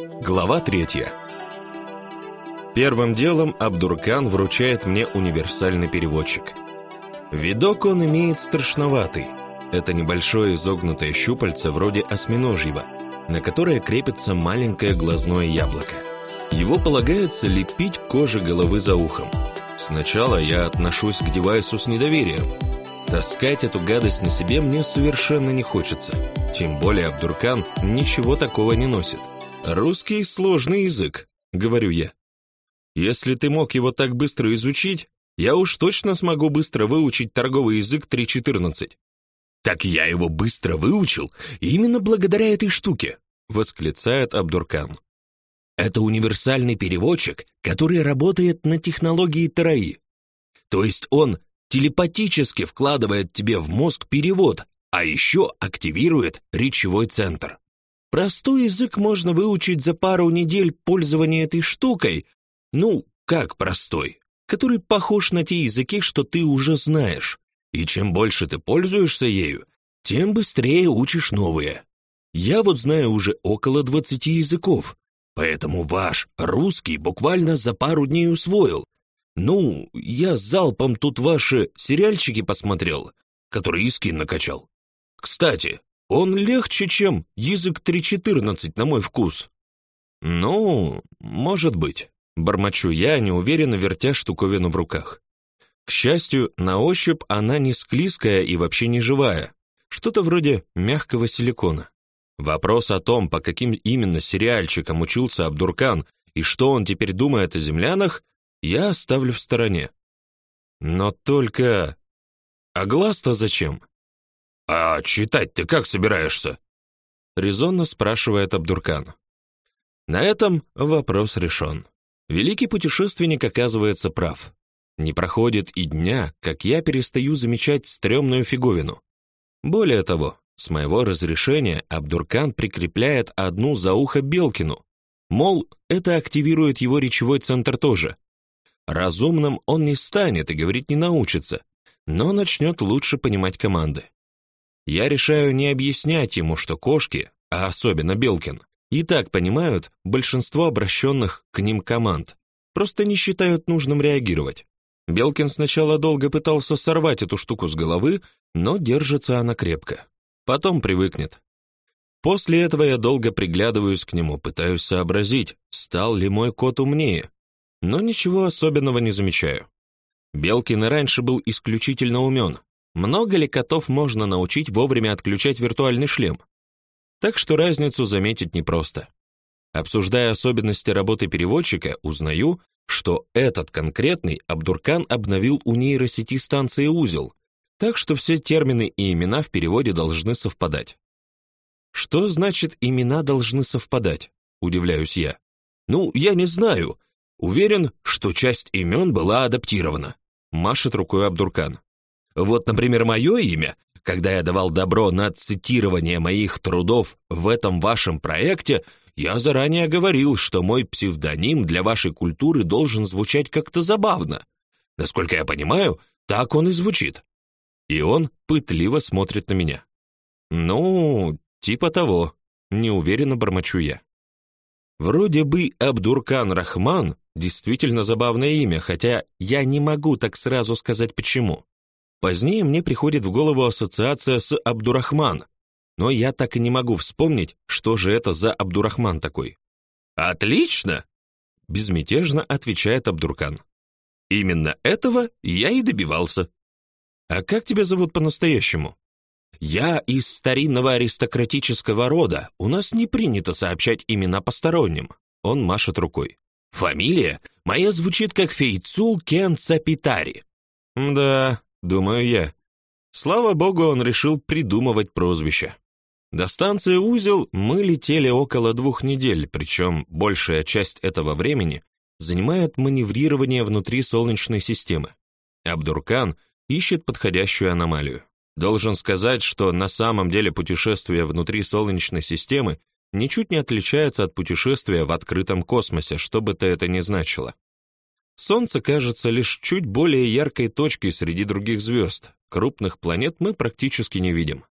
Глава третья. Первым делом Абдуркан вручает мне универсальный переводчик. Видок он имеет страшноватый. Это небольшое изогнутое щупальце вроде осьминожьего, на которое крепится маленькое глазное яблоко. Его полагается лепить коже головы за ухом. Сначала я отношусь к девайсу с недоверием. Таскать эту гадость на себе мне совершенно не хочется. Тем более Абдуркан ничего такого не носит. «Русский — сложный язык», — говорю я. «Если ты мог его так быстро изучить, я уж точно смогу быстро выучить торговый язык 3.14». «Так я его быстро выучил именно благодаря этой штуке», — восклицает Абдуркан. «Это универсальный переводчик, который работает на технологии ТРАИ. То есть он телепатически вкладывает тебе в мозг перевод, а еще активирует речевой центр. Простой язык можно выучить за пару недель пользования этой штукой. Ну, как простой? Который похож на те языки, что ты уже знаешь. И чем больше ты пользуешься ею, тем быстрее учишь новые. Я вот знаю уже около 20 языков, поэтому ваш русский буквально за пару дней усвоил. Ну, я залпом тут ваши сериальчики посмотрел, которые Искин накачал. Кстати, он легче, чем язык 3.14 на мой вкус. Ну, может быть, бормочу я, неуверенно вертя штуковину в руках. К счастью, на ощупь она не склизкая и вообще не живая, что-то вроде мягкого силикона. Вопрос о том, по каким именно сериальчикам учился Абдуркан и что он теперь думает о землянах, я оставлю в стороне. Но только... А глаз-то зачем? «А читать ты как собираешься?» резонно спрашивает Абдуркан. На этом вопрос решен. Великий путешественник оказывается прав. Не проходит и дня, как я перестаю замечать стрёмную фиговину. Более того, с моего разрешения Абдуркан прикрепляет одну за ухо Белкину. Мол, это активирует его речевой центр тоже. Разумным он не станет и говорить не научится, но начнет лучше понимать команды. Я решаю не объяснять ему, что кошки, а особенно Белкин, и так понимают большинство обращенных к ним команд, просто не считают нужным реагировать. Белкин сначала долго пытался сорвать эту штуку с головы, но держится она крепко. Потом привыкнет. После этого я долго приглядываюсь к нему, пытаюсь сообразить, стал ли мой кот умнее, но ничего особенного не замечаю. Белкин и раньше был исключительно умен, много ли котов можно научить вовремя отключать виртуальный шлем? Так что разницу заметить непросто. Обсуждая особенности работы переводчика, узнаю, что этот конкретный Абдуркан обновил у нейросети станции узел, так что все термины и имена в переводе должны совпадать. Что значит имена должны совпадать? Удивляюсь я. Ну, я не знаю. Уверен, что часть имен была адаптирована. Машет рукой Абдуркан. Вот, например, мое имя, когда я давал добро на цитирование моих трудов в этом вашем проекте, я заранее говорил, что мой псевдоним для вашей культуры должен звучать как-то забавно. Насколько я понимаю, так он и звучит. И он пытливо смотрит на меня. Ну, типа того, неуверенно бормочу я. Вроде бы Абдуркан Рахман действительно забавное имя, хотя я не могу так сразу сказать почему. Позднее мне приходит в голову ассоциация с Абдурахман, но я так и не могу вспомнить, что же это за Абдурахман такой. «Отлично!» — безмятежно отвечает Абдуркан. «Именно этого я и добивался». «А как тебя зовут по-настоящему?» «Я из старинного аристократического рода, у нас не принято сообщать имена посторонним», — он машет рукой. «Фамилия моя звучит как Фейцул Кен Цапитари». «Да, думаю я. Слава богу, он решил придумывать прозвище. До станции Узел мы летели около двух недель, причем большая часть этого времени занимает маневрирование внутри Солнечной системы. Абдуркан ищет подходящую аномалию. Должен сказать, что на самом деле путешествие внутри Солнечной системы ничуть не отличается от путешествия в открытом космосе, что бы то это ни значило. Солнце кажется лишь чуть более яркой точкой среди других звезд. Крупных планет мы практически не видим.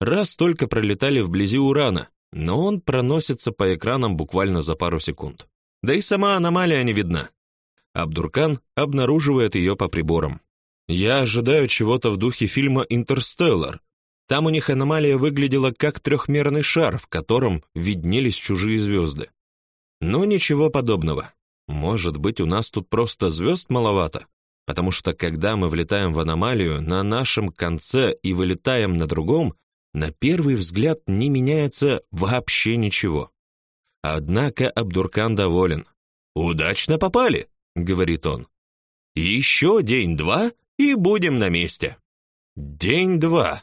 Раз только пролетали вблизи Урана, но он проносится по экранам буквально за пару секунд. Да и сама аномалия не видна. Абдуркан обнаруживает ее по приборам. Я ожидаю чего-то в духе фильма «Интерстеллар». Там у них аномалия выглядела как трехмерный шар, в котором виднелись чужие звезды. Но ничего подобного. Может быть, у нас тут просто звезд маловато? Потому что когда мы влетаем в аномалию на нашем конце и вылетаем на другом, на первый взгляд не меняется вообще ничего. Однако Абдуркан доволен. «Удачно попали», — говорит он. «Еще день-два, и будем на месте». День-два.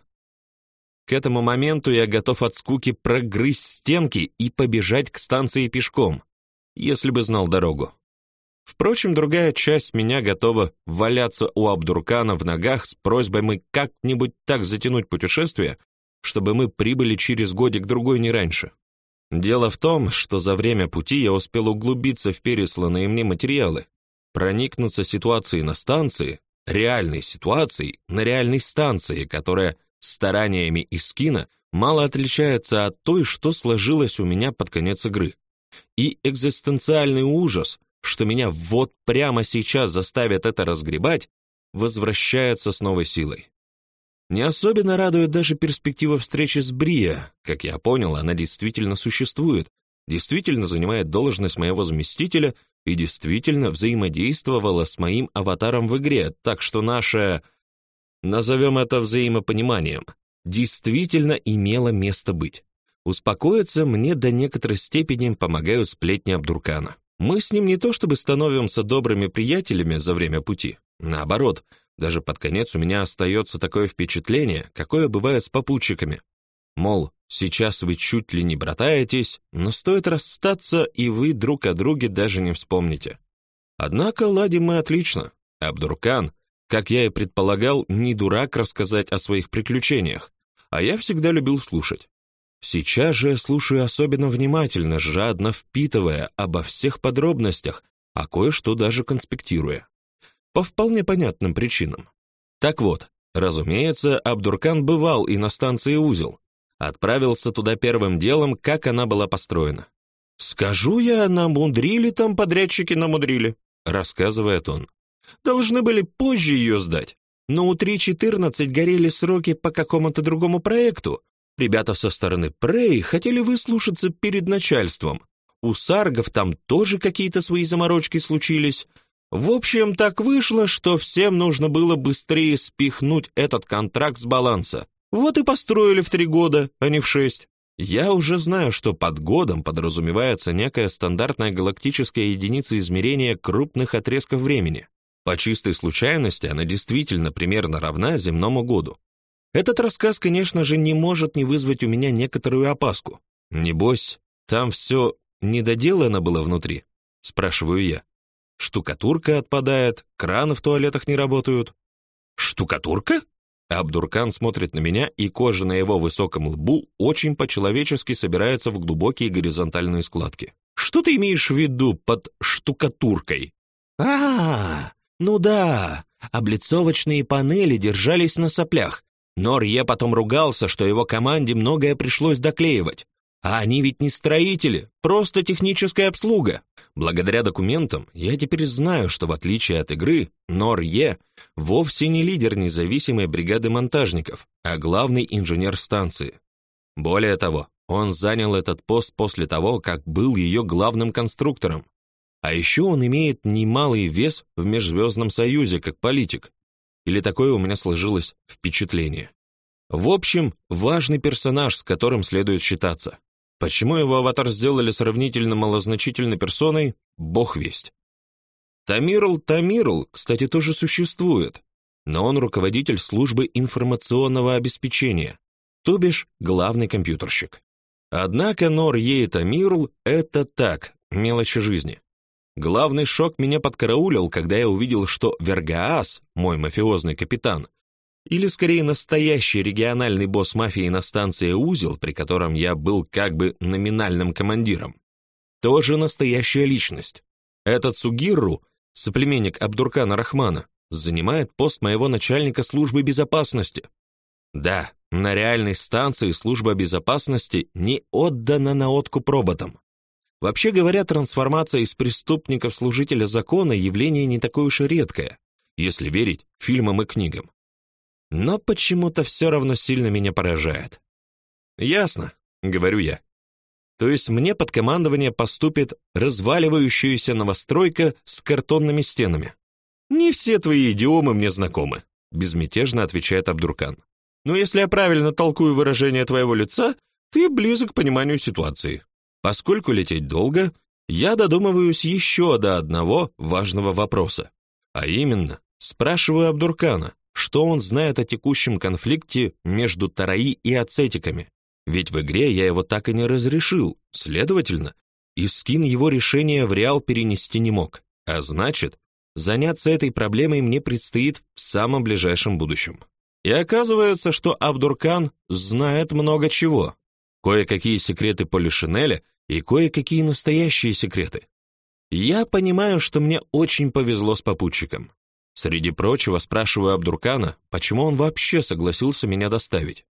К этому моменту я готов от скуки прогрызть стенки и побежать к станции пешком, если бы знал дорогу. Впрочем, другая часть меня готова валяться у Абдуркана в ногах с просьбой мы как-нибудь так затянуть путешествие, чтобы мы прибыли через годик-другой не раньше. Дело в том, что за время пути я успел углубиться в пересланные мне материалы, проникнуться ситуацией на станции, реальной ситуацией на реальной станции, которая стараниями Искина мало отличается от той, что сложилась у меня под конец игры. И экзистенциальный ужас, что меня вот прямо сейчас заставят это разгребать, возвращается с новой силой. Не особенно радует даже перспектива встречи с Брия. Как я понял, она действительно существует, действительно занимает должность моего заместителя и действительно взаимодействовала с моим аватаром в игре, так что наше, назовем это взаимопониманием, действительно имело место быть. Успокоиться мне до некоторой степени помогают сплетни Абдуркана. Мы с ним не то чтобы становимся добрыми приятелями за время пути, наоборот, даже под конец у меня остается такое впечатление, какое бывает с попутчиками. Мол, сейчас вы чуть ли не братаетесь, но стоит расстаться, и вы друг о друге даже не вспомните. Однако ладим мы отлично. Абдуркан, как я и предполагал, не дурак рассказать о своих приключениях, а я всегда любил слушать. Сейчас же я слушаю особенно внимательно, жадно впитывая обо всех подробностях, а кое-что даже конспектируя. По вполне понятным причинам. Так вот, разумеется, Абдуркан бывал и на станции Узел. Отправился туда первым делом, как она была построена. «Скажу я, намудрили там подрядчики, намудрили», — рассказывает он. «Должны были позже ее сдать, но у 3.14 горели сроки по какому-то другому проекту, Ребята со стороны Прей хотели выслушаться перед начальством. У саргов там тоже какие-то свои заморочки случились. В общем, так вышло, что всем нужно было быстрее спихнуть этот контракт с баланса. Вот и построили в три года, а не в шесть. Я уже знаю, что под годом подразумевается некая стандартная галактическая единица измерения крупных отрезков времени. По чистой случайности она действительно примерно равна земному году. Этот рассказ, конечно же, не может не вызвать у меня некоторую опаску. Небось, там все недоделано было внутри, спрашиваю я. Штукатурка отпадает, краны в туалетах не работают. Штукатурка? Абдуркан смотрит на меня, и кожа на его высоком лбу очень по-человечески собирается в глубокие горизонтальные складки. Что ты имеешь в виду под штукатуркой? А, -а, -а ну да, облицовочные панели держались на соплях, Норье потом ругался, что его команде многое пришлось доклеивать. А они ведь не строители, просто техническая обслуга. Благодаря документам я теперь знаю, что в отличие от игры, Норье вовсе не лидер независимой бригады монтажников, а главный инженер станции. Более того, он занял этот пост после того, как был ее главным конструктором. А еще он имеет немалый вес в Межзвездном Союзе как политик, или такое у меня сложилось впечатление. В общем, важный персонаж, с которым следует считаться. Почему его аватар сделали сравнительно малозначительной персоной, бог весть. Тамирл Тамирл, кстати, тоже существует, но он руководитель службы информационного обеспечения, то бишь главный компьютерщик. Однако Нор Ей Тамирл — это так, мелочи жизни. Главный шок меня подкараулил, когда я увидел, что Вергаас, мой мафиозный капитан, или скорее настоящий региональный босс мафии на станции Узел, при котором я был как бы номинальным командиром, тоже настоящая личность. Этот Сугирру, соплеменник Абдуркана Рахмана, занимает пост моего начальника службы безопасности. Да, на реальной станции служба безопасности не отдана на откуп роботам. Вообще говоря, трансформация из преступника в служителя закона явление не такое уж и редкое, если верить фильмам и книгам. Но почему-то все равно сильно меня поражает. Ясно, говорю я. То есть мне под командование поступит разваливающаяся новостройка с картонными стенами. Не все твои идиомы мне знакомы, безмятежно отвечает Абдуркан. Но если я правильно толкую выражение твоего лица, ты близок к пониманию ситуации. Поскольку лететь долго, я додумываюсь еще до одного важного вопроса. А именно, спрашиваю Абдуркана, что он знает о текущем конфликте между Тараи и ацетиками. Ведь в игре я его так и не разрешил, следовательно, и скин его решения в реал перенести не мог. А значит, заняться этой проблемой мне предстоит в самом ближайшем будущем. И оказывается, что Абдуркан знает много чего. Кое-какие секреты Полишинеля и кое-какие настоящие секреты. Я понимаю, что мне очень повезло с попутчиком. Среди прочего спрашиваю Абдуркана, почему он вообще согласился меня доставить.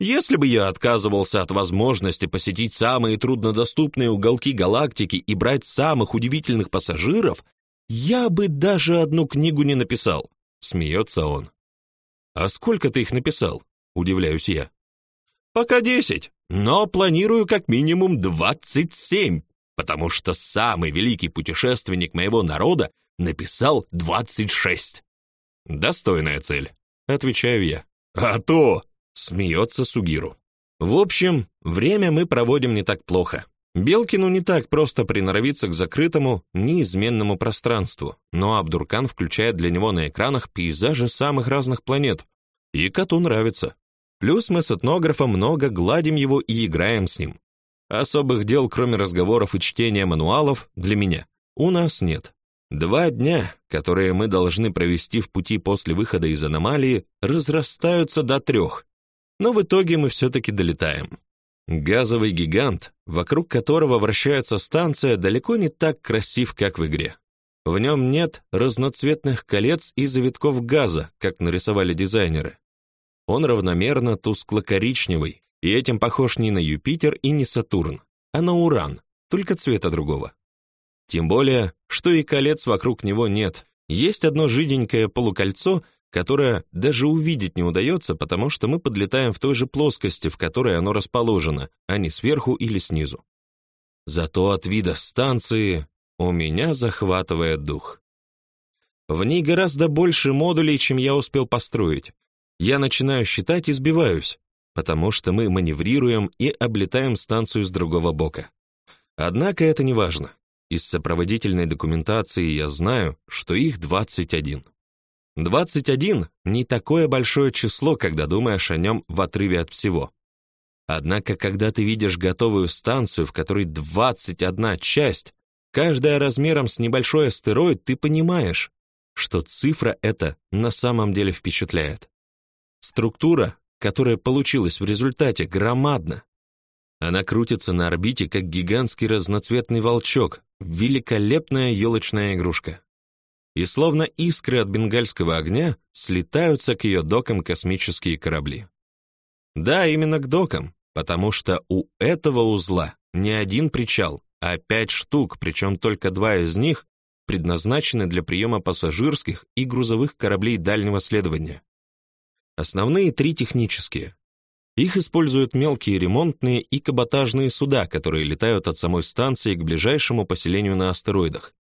Если бы я отказывался от возможности посетить самые труднодоступные уголки галактики и брать самых удивительных пассажиров, я бы даже одну книгу не написал, смеется он. А сколько ты их написал? удивляюсь я. Пока десять но планирую как минимум 27, потому что самый великий путешественник моего народа написал 26. Достойная цель, отвечаю я. А то, смеется Сугиру. В общем, время мы проводим не так плохо. Белкину не так просто приноровиться к закрытому, неизменному пространству, но Абдуркан включает для него на экранах пейзажи самых разных планет, и коту нравится. Плюс мы с этнографом много гладим его и играем с ним. Особых дел, кроме разговоров и чтения мануалов, для меня у нас нет. Два дня, которые мы должны провести в пути после выхода из аномалии, разрастаются до трех. Но в итоге мы все-таки долетаем. Газовый гигант, вокруг которого вращается станция, далеко не так красив, как в игре. В нем нет разноцветных колец и завитков газа, как нарисовали дизайнеры. Он равномерно тускло-коричневый, и этим похож не на Юпитер и не Сатурн, а на Уран, только цвета другого. Тем более, что и колец вокруг него нет. Есть одно жиденькое полукольцо, которое даже увидеть не удается, потому что мы подлетаем в той же плоскости, в которой оно расположено, а не сверху или снизу. Зато от вида станции у меня захватывает дух. В ней гораздо больше модулей, чем я успел построить, я начинаю считать и сбиваюсь, потому что мы маневрируем и облетаем станцию с другого бока. Однако это не важно. Из сопроводительной документации я знаю, что их 21. 21 не такое большое число, когда думаешь о нем в отрыве от всего. Однако, когда ты видишь готовую станцию, в которой 21 часть, каждая размером с небольшой астероид, ты понимаешь, что цифра эта на самом деле впечатляет. Структура, которая получилась в результате, громадна. Она крутится на орбите, как гигантский разноцветный волчок, великолепная елочная игрушка. И словно искры от бенгальского огня слетаются к ее докам космические корабли. Да, именно к докам, потому что у этого узла не один причал, а пять штук, причем только два из них предназначены для приема пассажирских и грузовых кораблей дальнего следования. Основные три технические. Их используют мелкие ремонтные и каботажные суда, которые летают от самой станции к ближайшему поселению на астероидах.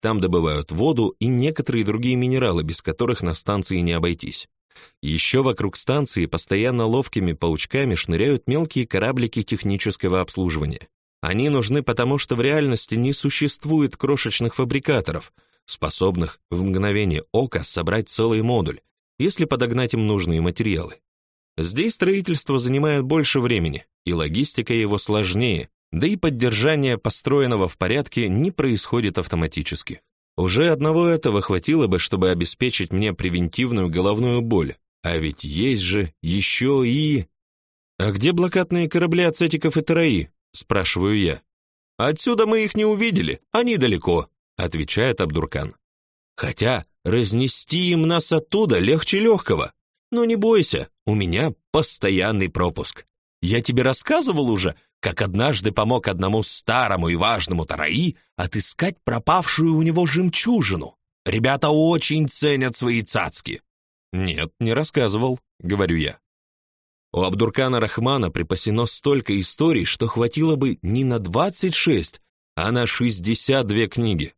Там добывают воду и некоторые другие минералы, без которых на станции не обойтись. Еще вокруг станции постоянно ловкими паучками шныряют мелкие кораблики технического обслуживания. Они нужны потому, что в реальности не существует крошечных фабрикаторов, способных в мгновение ока собрать целый модуль, если подогнать им нужные материалы. Здесь строительство занимает больше времени, и логистика его сложнее, да и поддержание построенного в порядке не происходит автоматически. Уже одного этого хватило бы, чтобы обеспечить мне превентивную головную боль, а ведь есть же еще и... «А где блокадные корабли ацетиков и тараи?» — спрашиваю я. «Отсюда мы их не увидели, они далеко», — отвечает Абдуркан. «Хотя Разнести им нас оттуда легче легкого. Но не бойся, у меня постоянный пропуск. Я тебе рассказывал уже, как однажды помог одному старому и важному тараи отыскать пропавшую у него жемчужину. Ребята очень ценят свои цацки. Нет, не рассказывал, говорю я. У Абдуркана Рахмана припасено столько историй, что хватило бы не на 26, а на 62 книги.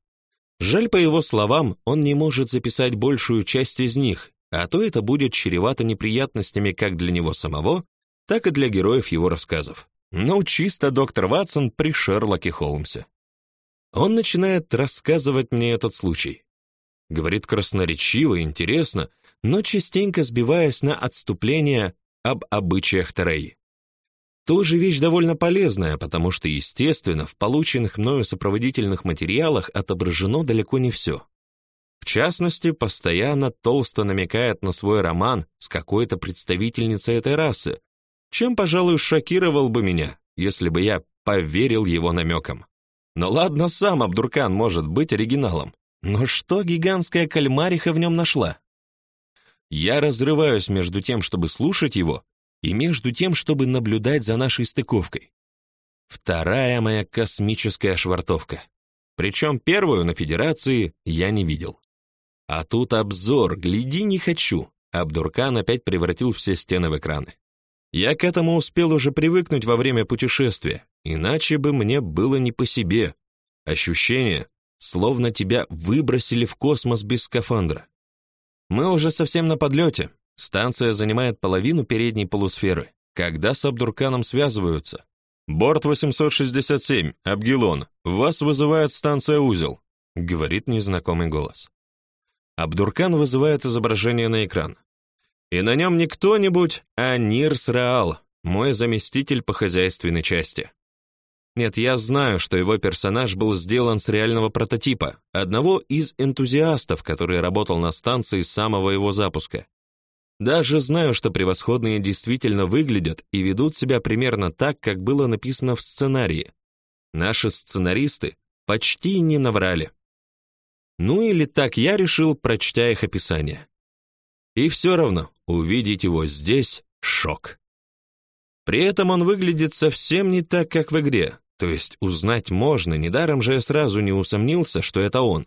Жаль, по его словам, он не может записать большую часть из них, а то это будет чревато неприятностями как для него самого, так и для героев его рассказов. Ну, чисто доктор Ватсон при Шерлоке Холмсе. Он начинает рассказывать мне этот случай. Говорит красноречиво, интересно, но частенько сбиваясь на отступление об обычаях Тараи. Тоже вещь довольно полезная, потому что, естественно, в полученных мною сопроводительных материалах отображено далеко не все. В частности, постоянно толсто намекает на свой роман с какой-то представительницей этой расы, чем, пожалуй, шокировал бы меня, если бы я поверил его намекам. Но ладно, сам Абдуркан может быть оригиналом, но что гигантская кальмариха в нем нашла? Я разрываюсь между тем, чтобы слушать его, и между тем, чтобы наблюдать за нашей стыковкой. Вторая моя космическая швартовка. Причем первую на Федерации я не видел. А тут обзор, гляди не хочу. Абдуркан опять превратил все стены в экраны. Я к этому успел уже привыкнуть во время путешествия, иначе бы мне было не по себе. Ощущение, словно тебя выбросили в космос без скафандра. Мы уже совсем на подлете, Станция занимает половину передней полусферы. Когда с Абдурканом связываются? Борт 867, Абгилон. Вас вызывает станция Узел, говорит незнакомый голос. Абдуркан вызывает изображение на экран. И на нем не кто-нибудь, а Нирс Раал, мой заместитель по хозяйственной части. Нет, я знаю, что его персонаж был сделан с реального прототипа, одного из энтузиастов, который работал на станции с самого его запуска. Даже знаю, что превосходные действительно выглядят и ведут себя примерно так, как было написано в сценарии. Наши сценаристы почти не наврали. Ну или так я решил, прочтя их описание. И все равно увидеть его здесь — шок. При этом он выглядит совсем не так, как в игре, то есть узнать можно, недаром же я сразу не усомнился, что это он.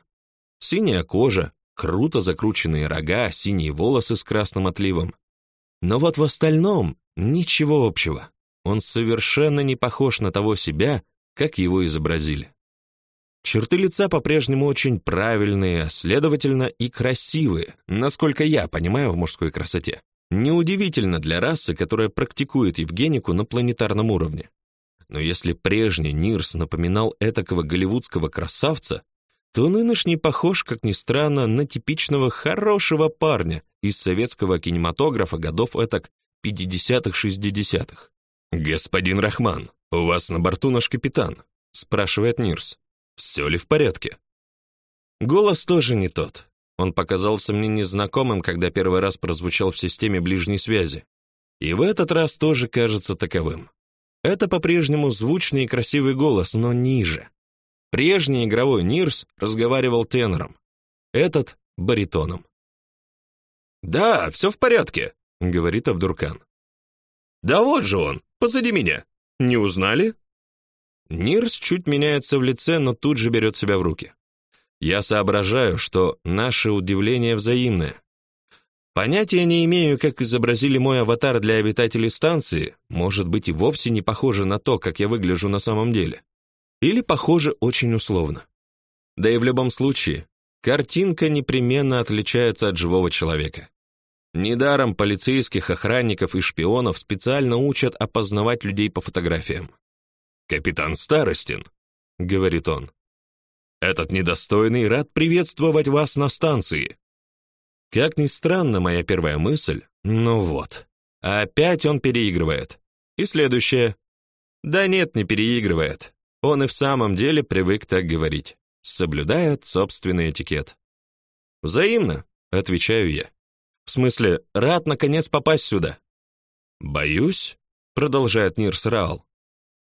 Синяя кожа, круто закрученные рога, синие волосы с красным отливом. Но вот в остальном ничего общего. Он совершенно не похож на того себя, как его изобразили. Черты лица по-прежнему очень правильные, следовательно и красивые, насколько я понимаю в мужской красоте. Неудивительно для расы, которая практикует евгенику на планетарном уровне. Но если прежний Нирс напоминал этакого голливудского красавца, то нынешний похож, как ни странно, на типичного хорошего парня из советского кинематографа годов этак 50-х-60-х. «Господин Рахман, у вас на борту наш капитан», — спрашивает Нирс. «Все ли в порядке?» Голос тоже не тот. Он показался мне незнакомым, когда первый раз прозвучал в системе ближней связи. И в этот раз тоже кажется таковым. Это по-прежнему звучный и красивый голос, но ниже. Прежний игровой Нирс разговаривал тенором, этот — баритоном. «Да, все в порядке», — говорит Абдуркан. «Да вот же он, позади меня. Не узнали?» Нирс чуть меняется в лице, но тут же берет себя в руки. Я соображаю, что наше удивление взаимное. Понятия не имею, как изобразили мой аватар для обитателей станции, может быть и вовсе не похоже на то, как я выгляжу на самом деле. Или, похоже, очень условно. Да и в любом случае, картинка непременно отличается от живого человека. Недаром полицейских, охранников и шпионов специально учат опознавать людей по фотографиям. «Капитан Старостин», — говорит он, — «этот недостойный рад приветствовать вас на станции». Как ни странно, моя первая мысль, ну вот, опять он переигрывает. И следующее. Да нет, не переигрывает. Он и в самом деле привык так говорить, соблюдая собственный этикет. «Взаимно», — отвечаю я. «В смысле, рад наконец попасть сюда». «Боюсь», — продолжает Нирс Раал,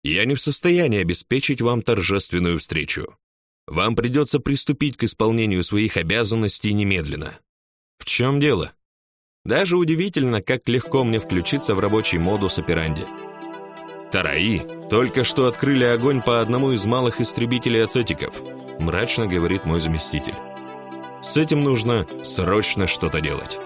«я не в состоянии обеспечить вам торжественную встречу. Вам придется приступить к исполнению своих обязанностей немедленно». «В чем дело?» Даже удивительно, как легко мне включиться в рабочий модус операнди. «Тараи только что открыли огонь по одному из малых истребителей ацетиков», мрачно говорит мой заместитель. «С этим нужно срочно что-то делать».